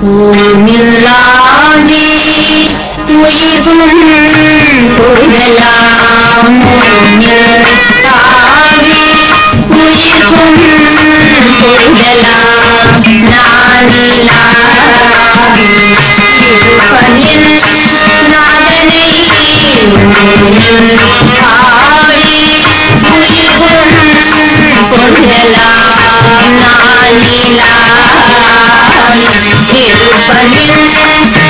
பூமில்லாதே உயிரும் பொருளாம் தாவே உயிரும் பொருளாம் நானில்லாதே இருப்பனில் நாதனை தாவே உயிரும் பொருளாம் நானில்லாதே Thank you.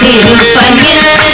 திருப்பதில்